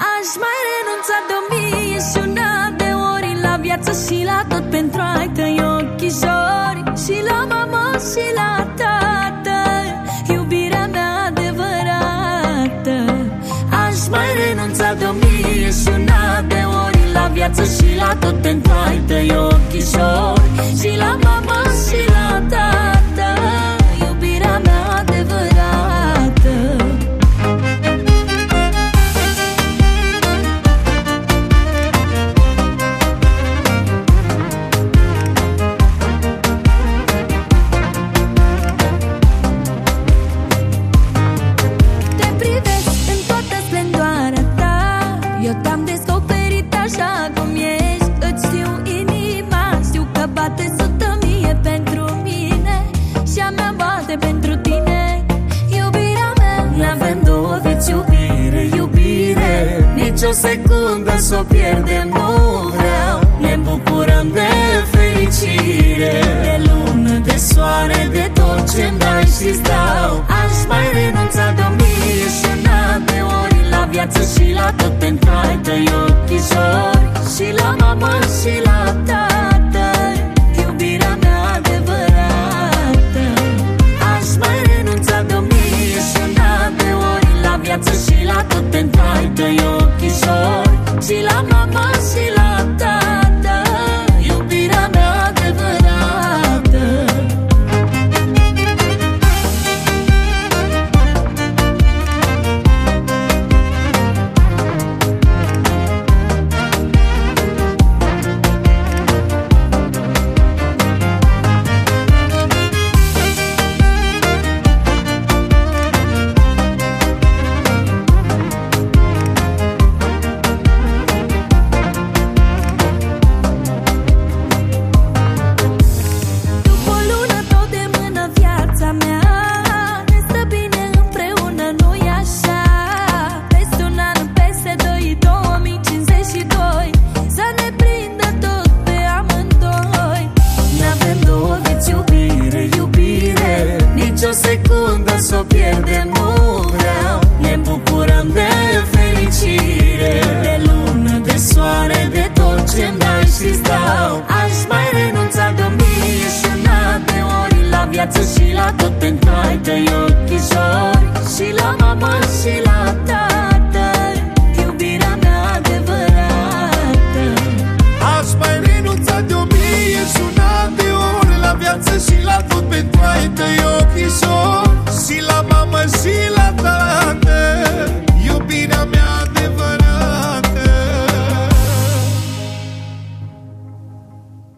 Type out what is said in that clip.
Aș mai renunța de o mie și una de ori La viață și la tot pentru ai tăi ochișori. Și la mama și la tată Iubirea mea adevărată. Aș mai renunța de o mie și una de ori La viață și la tot pentru ai tăi ochișori. Și la mama și la Eu te-am descoperit așa cum ești. Îți știu inima, știu că bate sută mie pentru mine. Și a mea bate pentru tine. Iubirea mea N-avem două vieți iubire, iubire. Nici o secundă să o pierdem nu vreau. Ne bucurăm de fericire. De lună, De soare, de tot ce-mi dai și-ți dau viață Și la tot pentru ai tăi ochișori Și la mama și la tată Iubirea mea adevărată. Aș mai renunța de o mie și una de ori La viață și la tot pentru ai tăi ochișori Și la mama și la viață și la tot pentru ai tăi ochișori. Și la mama și la tată Iubirea mea adevărată. Aș mai renunța de o mie și una de ori La viață și la tot pentru ai tăi ochișori.